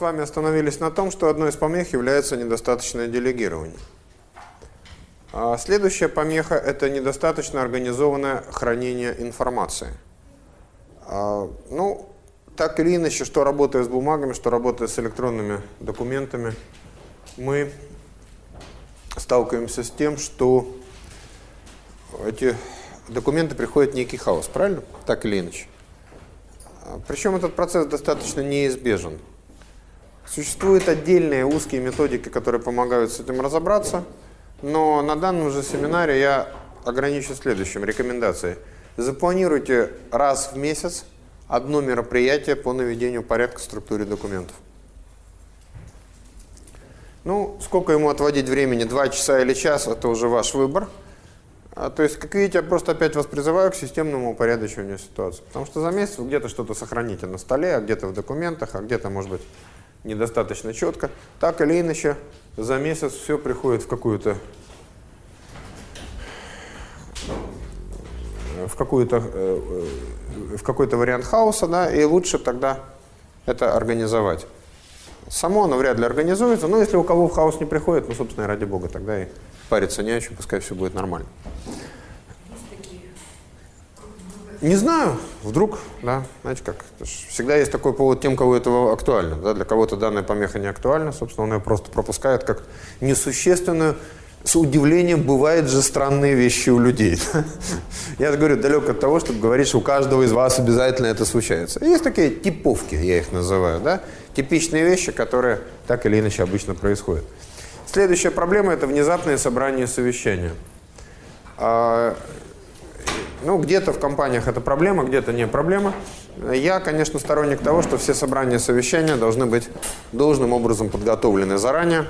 с вами остановились на том, что одной из помех является недостаточное делегирование. А следующая помеха – это недостаточно организованное хранение информации. А, ну, так или иначе, что работая с бумагами, что работая с электронными документами, мы сталкиваемся с тем, что эти документы приходят в некий хаос, правильно? Так или иначе. А, Причем этот процесс достаточно неизбежен. Существуют отдельные узкие методики, которые помогают с этим разобраться, но на данном же семинаре я ограничу следующим рекомендацией. Запланируйте раз в месяц одно мероприятие по наведению порядка в структуре документов. Ну, сколько ему отводить времени, два часа или час, это уже ваш выбор. А, то есть, как видите, я просто опять вас призываю к системному упорядочиванию ситуации. Потому что за месяц вы где-то что-то сохраните на столе, а где-то в документах, а где-то, может быть, недостаточно четко. Так или иначе, за месяц все приходит в какую-то в какую-то э, э, в какой-то вариант хаоса, да, и лучше тогда это организовать. Само оно вряд ли организуется, но если у кого в хаос не приходит, ну, собственно, ради бога, тогда и париться не о чем, пускай все будет нормально. Не знаю, вдруг, да, знаете как, всегда есть такой повод тем, кого это актуально, да, для кого-то данная помеха не актуальна, собственно, он ее просто пропускает как несущественную, с удивлением бывают же странные вещи у людей. Я говорю, далек от того, чтобы говорить, что у каждого из вас обязательно это случается. Есть такие типовки, я их называю, да, типичные вещи, которые так или иначе обычно происходят. Следующая проблема – это внезапное собрание совещания. Ну, где-то в компаниях это проблема, где-то не проблема. Я, конечно, сторонник того, что все собрания совещания должны быть должным образом подготовлены заранее,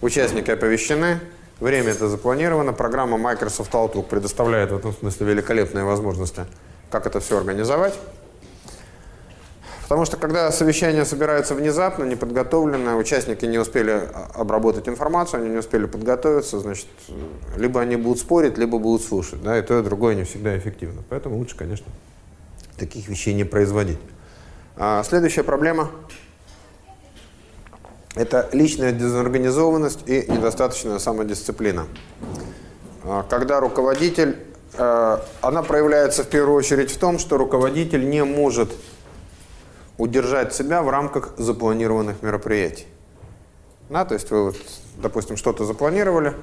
участники оповещены, Время это запланировано. Программа Microsoft Outlook предоставляет в этом смысле великолепные возможности, как это все организовать. Потому что когда совещание собирается внезапно, неподготовленно, участники не успели обработать информацию, они не успели подготовиться, значит, либо они будут спорить, либо будут слушать. Да, и то, и другое не всегда эффективно. Поэтому лучше, конечно, таких вещей не производить. А следующая проблема это личная дезорганизованность и недостаточная самодисциплина. А, когда руководитель, э, она проявляется в первую очередь в том, что руководитель не может удержать себя в рамках запланированных мероприятий. Да, то есть вы, вот, допустим, что-то запланировали,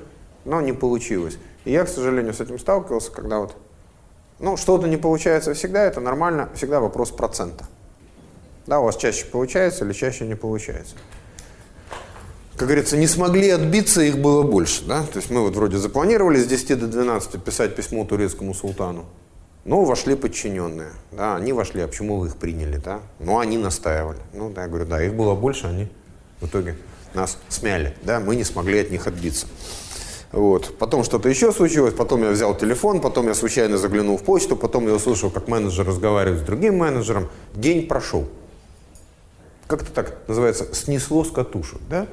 но не получилось. И я, к сожалению, с этим сталкивался, когда вот, ну, что-то не получается всегда, это нормально, всегда вопрос процента. Да, у вас чаще получается или чаще не получается как говорится, не смогли отбиться, их было больше. Да? То есть мы вот вроде запланировали с 10 до 12 писать письмо турецкому султану. Но вошли подчиненные. Да, они вошли, а почему вы их приняли? Да? Ну, они настаивали. Ну, да, я говорю, да, их было больше, они в итоге нас смяли. Да? Мы не смогли от них отбиться. Вот. Потом что-то еще случилось, потом я взял телефон, потом я случайно заглянул в почту, потом я услышал, как менеджер разговаривает с другим менеджером. День прошел. Как-то так называется, снесло с катушек. Да?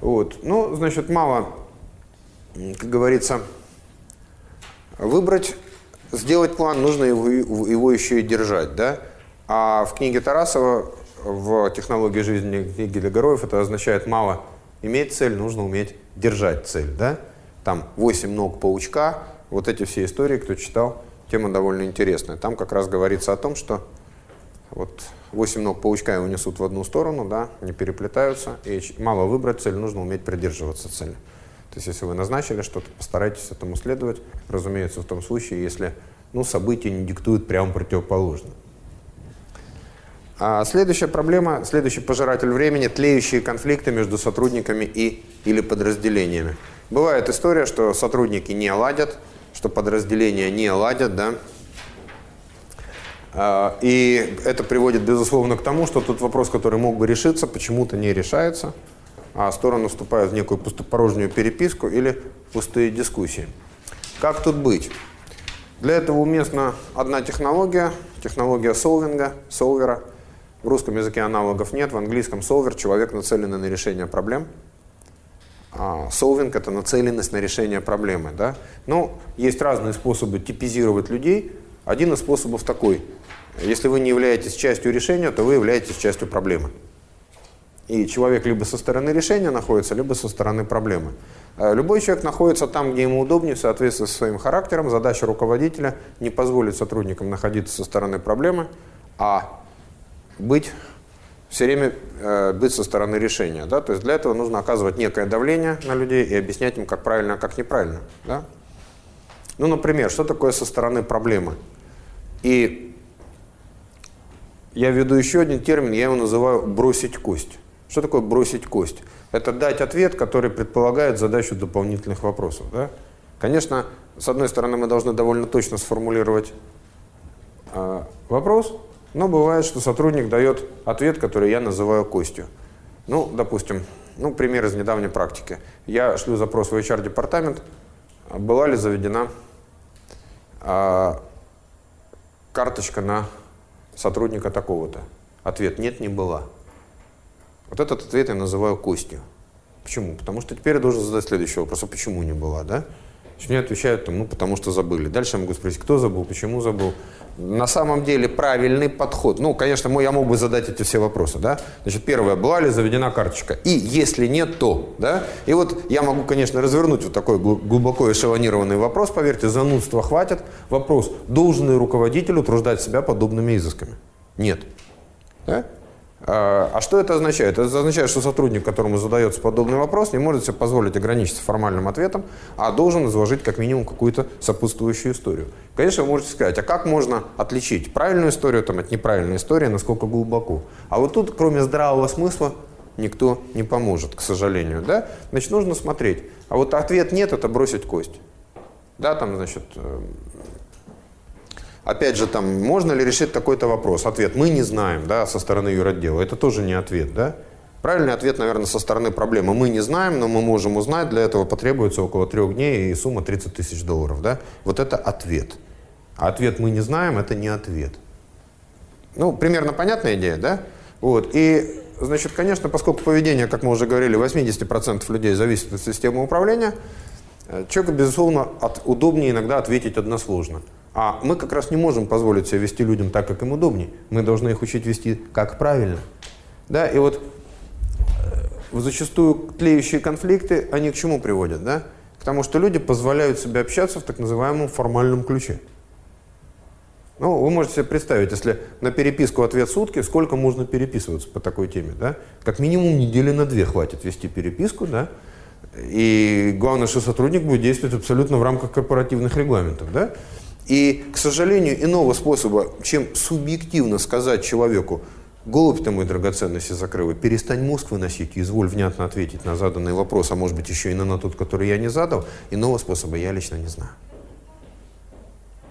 Вот. Ну, значит, мало, как говорится, выбрать, сделать план, нужно его, его еще и держать, да? А в книге Тарасова, в «Технологии жизни» книги для героев, это означает мало иметь цель, нужно уметь держать цель, да? Там восемь ног паучка, вот эти все истории, кто читал, тема довольно интересная. Там как раз говорится о том, что вот восемь ног паучка его несут в одну сторону, да, не переплетаются, и мало выбрать цель, нужно уметь придерживаться цели. То есть, если вы назначили что-то, постарайтесь этому следовать, разумеется, в том случае, если ну, события не диктуют прямо противоположно. А следующая проблема, следующий пожиратель времени – тлеющие конфликты между сотрудниками и или подразделениями. Бывает история, что сотрудники не ладят, что подразделения не ладят, да, а, и это приводит, безусловно, к тому, что тот вопрос, который мог бы решиться, почему-то не решается, а стороны вступают в некую пустопорожнюю переписку или пустые дискуссии. Как тут быть? Для этого уместна одна технология, технология солвинга, солвера. В русском языке аналогов нет, в английском солвер – человек, нацеленный на решение проблем. А солвинг – это нацеленность на решение проблемы. Да? Но есть разные способы типизировать людей. Один из способов такой – если вы не являетесь частью решения, то вы являетесь частью проблемы. И человек либо со стороны решения находится, либо со стороны проблемы. Э, любой человек находится там, где ему удобнее, в соответствии со своим характером. Задача руководителя не позволить сотрудникам находиться со стороны проблемы, а быть все время э, быть со стороны решения. Да? То есть для этого нужно оказывать некое давление на людей и объяснять им, как правильно, а как неправильно. Да? Ну, например, что такое со стороны проблемы? И я введу еще один термин, я его называю «бросить кость». Что такое бросить кость? Это дать ответ, который предполагает задачу дополнительных вопросов. Да? Конечно, с одной стороны, мы должны довольно точно сформулировать э, вопрос, но бывает, что сотрудник дает ответ, который я называю костью. Ну, допустим, ну, пример из недавней практики. Я шлю запрос в HR-департамент, была ли заведена э, карточка на сотрудника такого-то. Ответ – нет, не была. Вот этот ответ я называю костью. Почему? Потому что теперь я должен задать следующий вопрос, а почему не была, да? Мне отвечают, ну, потому что забыли. Дальше я могу спросить, кто забыл, почему забыл. На самом деле правильный подход. Ну, конечно, я мог бы задать эти все вопросы, да. Значит, первое, была ли заведена карточка? И если нет, то, да. И вот я могу, конечно, развернуть вот такой глубоко эшелонированный вопрос, поверьте, занудства хватит. Вопрос, должен ли руководитель утруждать себя подобными изысками? Нет. Да? А, а что это означает? Это означает, что сотрудник, которому задается подобный вопрос, не может себе позволить ограничиться формальным ответом, а должен изложить как минимум какую-то сопутствующую историю. Конечно, вы можете сказать, а как можно отличить правильную историю там, от неправильной истории, насколько глубоко? А вот тут, кроме здравого смысла, никто не поможет, к сожалению. Да? Значит, нужно смотреть. А вот ответ нет, это бросить кость. Да, там, значит, Опять же, там, можно ли решить такой-то вопрос? Ответ, мы не знаем, да, со стороны юротдела. Это тоже не ответ, да? Правильный ответ, наверное, со стороны проблемы. Мы не знаем, но мы можем узнать. Для этого потребуется около трех дней и сумма 30 тысяч долларов, да? Вот это ответ. А ответ «мы не знаем» — это не ответ. Ну, примерно понятная идея, да? Вот. И, значит, конечно, поскольку поведение, как мы уже говорили, 80% людей зависит от системы управления, э, человеку, безусловно, от, удобнее иногда ответить односложно – а мы как раз не можем позволить себе вести людям так, как им удобнее. Мы должны их учить вести как правильно. Да, и вот э, зачастую тлеющие конфликты, они к чему приводят, да? К тому, что люди позволяют себе общаться в так называемом формальном ключе. Ну, вы можете себе представить, если на переписку ответ сутки, сколько можно переписываться по такой теме, да? Как минимум недели на две хватит вести переписку, да? И главное, что сотрудник будет действовать абсолютно в рамках корпоративных регламентов, да? И, к сожалению, иного способа, чем субъективно сказать человеку, голубь ты мой драгоценности закрыл, перестань мозг выносить и изволь внятно ответить на заданный вопрос, а может быть еще и на, тот, который я не задал, иного способа я лично не знаю.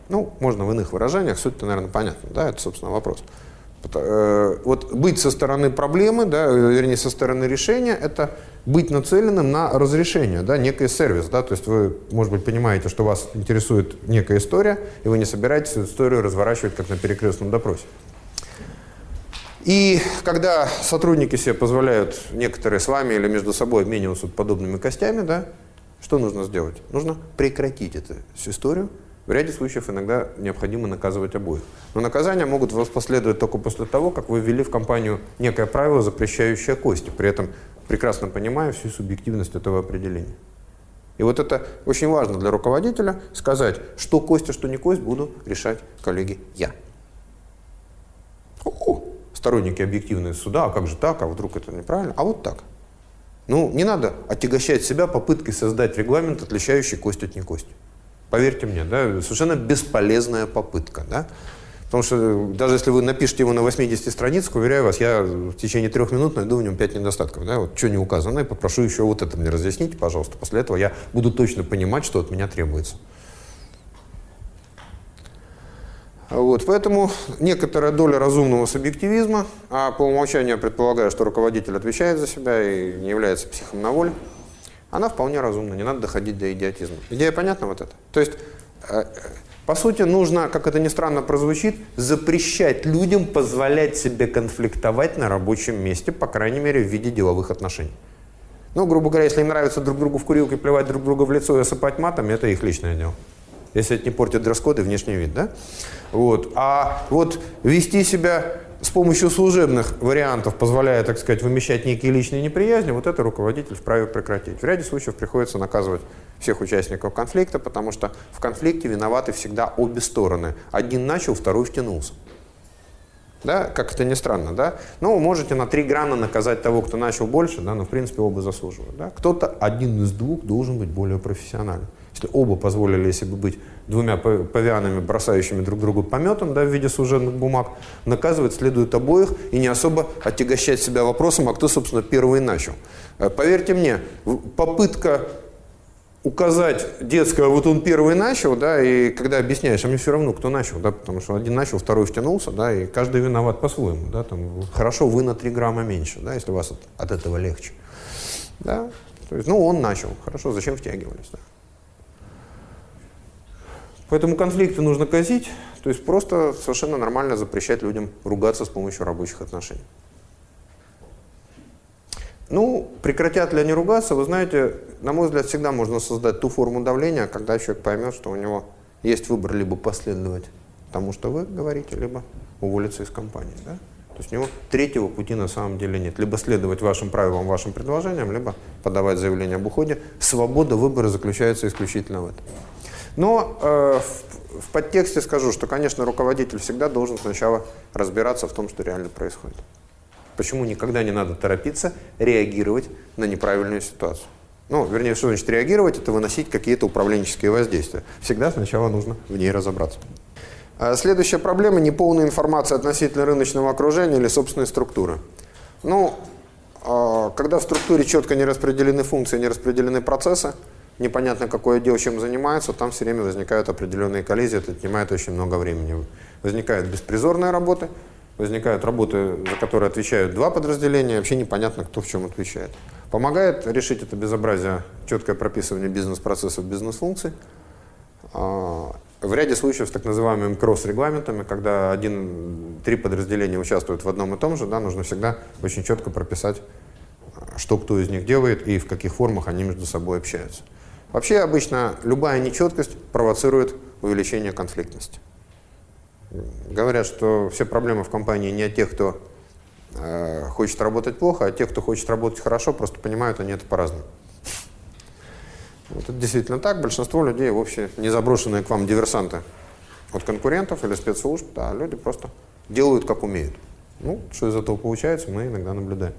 Ну, можно в иных выражениях, суть-то, наверное, понятна, да, это, собственно, вопрос. Э, вот быть со стороны проблемы, да, вернее, со стороны решения, это быть нацеленным на разрешение, да, некий сервис. Да, то есть вы, может быть, понимаете, что вас интересует некая история, и вы не собираетесь эту историю разворачивать как на перекрестном допросе. И когда сотрудники себе позволяют, некоторые с вами или между собой обмениваться подобными костями, да, что нужно сделать? Нужно прекратить эту историю, в ряде случаев иногда необходимо наказывать обоих. Но наказания могут последовать только после того, как вы ввели в компанию некое правило, запрещающее кости, при этом прекрасно понимая всю субъективность этого определения. И вот это очень важно для руководителя, сказать, что кость, а что не кость, буду решать, коллеги, я. О, сторонники объективные суда, а как же так, а вдруг это неправильно, а вот так. Ну, не надо отягощать себя попыткой создать регламент, отличающий кость от не кости. Поверьте мне, да, совершенно бесполезная попытка. Да? Потому что даже если вы напишете его на 80 страницах, уверяю вас, я в течение трех минут найду в нем 5 недостатков. Да? Вот что не указано, и попрошу еще вот это мне разъясните, пожалуйста. После этого я буду точно понимать, что от меня требуется. Вот, поэтому некоторая доля разумного субъективизма, а по умолчанию я предполагаю, что руководитель отвечает за себя и не является психом на воле, она вполне разумна, не надо доходить до идиотизма. Идея понятна вот эта? То есть, э, по сути, нужно, как это ни странно прозвучит, запрещать людям позволять себе конфликтовать на рабочем месте, по крайней мере, в виде деловых отношений. Ну, грубо говоря, если им нравится друг другу в курилке плевать друг другу в лицо и осыпать матом, это их личное дело. Если это не портит дресс-код и внешний вид, да? Вот. А вот вести себя с помощью служебных вариантов позволяя, так сказать, вымещать некие личные неприязни, вот это руководитель вправе прекратить. В ряде случаев приходится наказывать всех участников конфликта, потому что в конфликте виноваты всегда обе стороны. Один начал, второй втянулся. Да, как это ни странно, да? Ну, можете на три грана наказать того, кто начал больше, да, но в принципе оба заслуживают. Да? Кто-то один из двух должен быть более профессиональным. Оба позволили бы быть двумя павианами, бросающими друг другу пометом да, в виде служебных бумаг, наказывать следует обоих и не особо отягощать себя вопросом, а кто, собственно, первый начал. Э, поверьте мне, попытка указать детское, вот он первый начал, да, и когда объясняешь, а мне все равно, кто начал, да, потому что один начал, второй втянулся, да, и каждый виноват по-своему, да, там, хорошо, вы на 3 грамма меньше, да, если у вас от, от этого легче, да, то есть, ну, он начал, хорошо, зачем втягивались, да. Поэтому конфликты нужно казить, то есть просто совершенно нормально запрещать людям ругаться с помощью рабочих отношений. Ну, прекратят ли они ругаться, вы знаете, на мой взгляд, всегда можно создать ту форму давления, когда человек поймет, что у него есть выбор либо последовать тому, что вы говорите, либо уволиться из компании. Да? То есть у него третьего пути на самом деле нет. Либо следовать вашим правилам, вашим предложениям, либо подавать заявление об уходе. Свобода выбора заключается исключительно в этом. Но э, в, в подтексте скажу, что, конечно, руководитель всегда должен сначала разбираться в том, что реально происходит. Почему никогда не надо торопиться реагировать на неправильную ситуацию. Ну, вернее, что значит реагировать? Это выносить какие-то управленческие воздействия. Всегда сначала нужно в ней разобраться. А следующая проблема – неполная информация относительно рыночного окружения или собственной структуры. Ну, а, когда в структуре четко не распределены функции, не распределены процессы, непонятно, какой отдел чем занимается, там все время возникают определенные коллизии, это отнимает очень много времени. Возникают беспризорные работы, возникают работы, за которые отвечают два подразделения, вообще непонятно, кто в чем отвечает. Помогает решить это безобразие четкое прописывание бизнес-процессов, бизнес-функций. А, в ряде случаев с так называемыми кросс-регламентами, когда один, три подразделения участвуют в одном и том же, да, нужно всегда очень четко прописать, что кто из них делает и в каких формах они между собой общаются. Вообще обычно любая нечеткость провоцирует увеличение конфликтности. Говорят, что все проблемы в компании не от тех, кто э, хочет работать плохо, а от тех, кто хочет работать хорошо, просто понимают они это по-разному. Вот это действительно так. Большинство людей вообще не заброшенные к вам диверсанты от конкурентов или спецслужб, да, люди просто делают как умеют. Ну, что из этого получается, мы иногда наблюдаем.